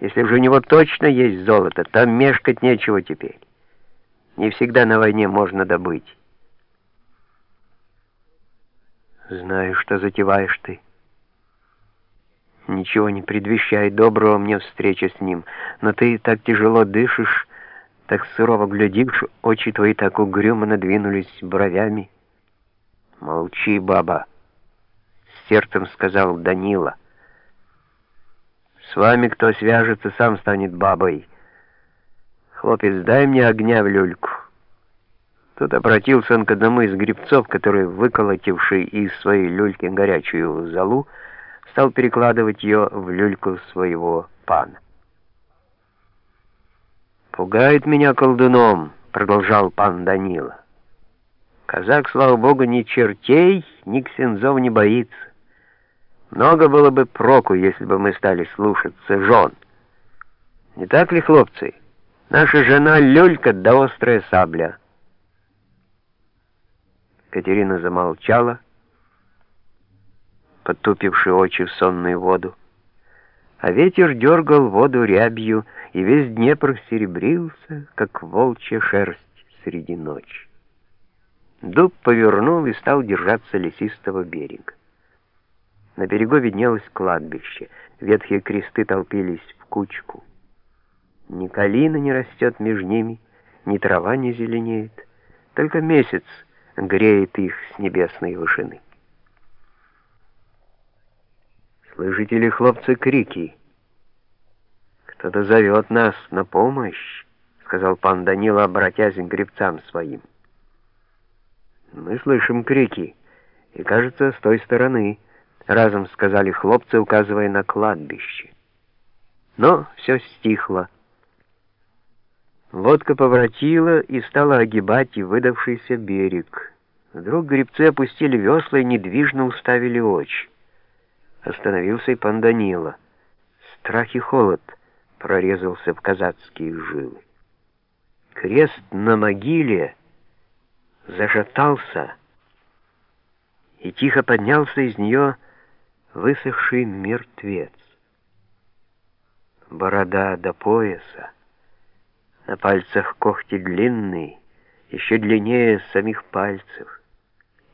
Если же у него точно есть золото, там мешкать нечего теперь. Не всегда на войне можно добыть. Знаю, что затеваешь ты. Ничего не предвещает доброго мне встреча с ним, но ты так тяжело дышишь, так сурово глядишь, очи твои так угрюмо надвинулись бровями. Молчи, баба, сердцем сказал Данила. С вами кто свяжется, сам станет бабой. Хлопец, дай мне огня в люльку. Тут обратился он к одному из грибцов, который, выколотивший из своей люльки горячую золу, стал перекладывать ее в люльку своего пана. «Пугает меня колдуном», — продолжал пан Данила. «Казак, слава богу, ни чертей, ни ксензов не боится. Много было бы проку, если бы мы стали слушаться жен. Не так ли, хлопцы? Наша жена люлька да острая сабля». Катерина замолчала, потупивши очи в сонную воду. А ветер дергал воду рябью, и весь Днепр серебрился, как волчья шерсть среди ночи. Дуб повернул и стал держаться лесистого берега. На берегу виднелось кладбище, ветхие кресты толпились в кучку. Ни калина не растет между ними, ни трава не зеленеет, только месяц греет их с небесной вышины. Слышите ли, хлопцы, крики? Кто-то зовет нас на помощь, сказал пан Данила, обратясь к гребцам своим. Мы слышим крики, и, кажется, с той стороны, разом сказали хлопцы, указывая на кладбище. Но все стихло. Лодка поворотила и стала огибать и выдавшийся берег. Вдруг гребцы опустили весла и недвижно уставили очи. Остановился и пан Данила. Страх и холод прорезался в казацкие жилы. Крест на могиле зашатался, и тихо поднялся из нее высохший мертвец. Борода до пояса, на пальцах когти длинные, еще длиннее самих пальцев.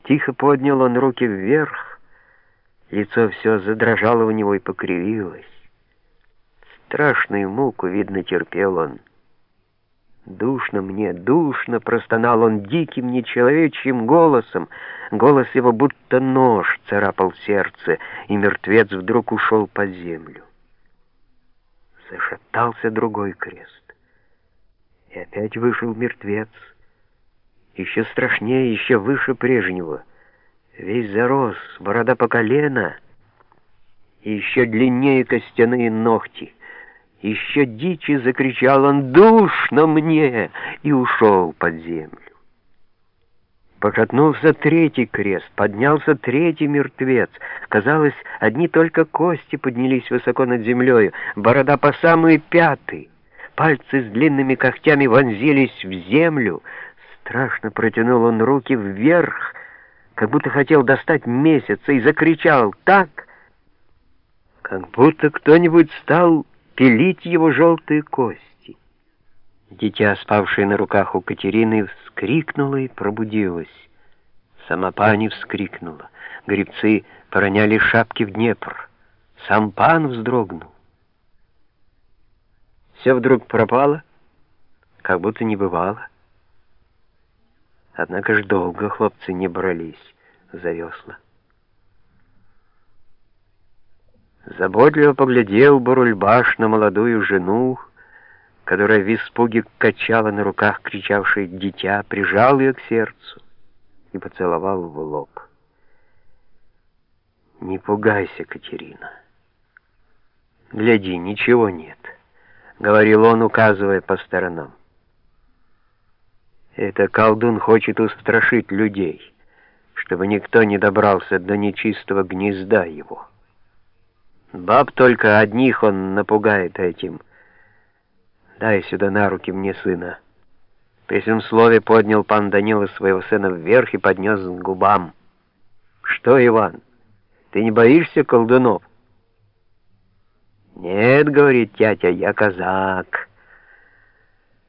Тихо поднял он руки вверх, Лицо все задрожало у него и покривилось. Страшную муку, видно, терпел он. «Душно мне, душно!» — простонал он диким, нечеловечьим голосом. Голос его будто нож царапал сердце, и мертвец вдруг ушел под землю. Зашатался другой крест. И опять вышел мертвец. Еще страшнее, еще выше прежнего — весь зарос, борода по колено, и еще длиннее костяные ногти. Еще дичи закричал он «Душно мне!» и ушел под землю. Покатнулся третий крест, поднялся третий мертвец. Казалось, одни только кости поднялись высоко над землей, борода по самые пяты. Пальцы с длинными когтями вонзились в землю. Страшно протянул он руки вверх, как будто хотел достать месяца, и закричал так, как будто кто-нибудь стал пилить его желтые кости. Дитя, спавшее на руках у Катерины, вскрикнуло и пробудилось. Сама пани вскрикнула. Гребцы пороняли шапки в Днепр. Сам пан вздрогнул. Все вдруг пропало, как будто не бывало. Однако ж долго хлопцы не брались за весла. Заботливо поглядел Бурульбаш на молодую жену, которая в испуге качала на руках кричавшее дитя, прижал ее к сердцу и поцеловал в лоб. «Не пугайся, Катерина. Гляди, ничего нет», — говорил он, указывая по сторонам. Это колдун хочет устрашить людей, чтобы никто не добрался до нечистого гнезда его. Баб только одних он напугает этим. Дай сюда на руки мне сына. При этом слове поднял пан Данила своего сына вверх и поднес к губам. Что, Иван, ты не боишься колдунов? «Нет, — говорит тятя, — я казак».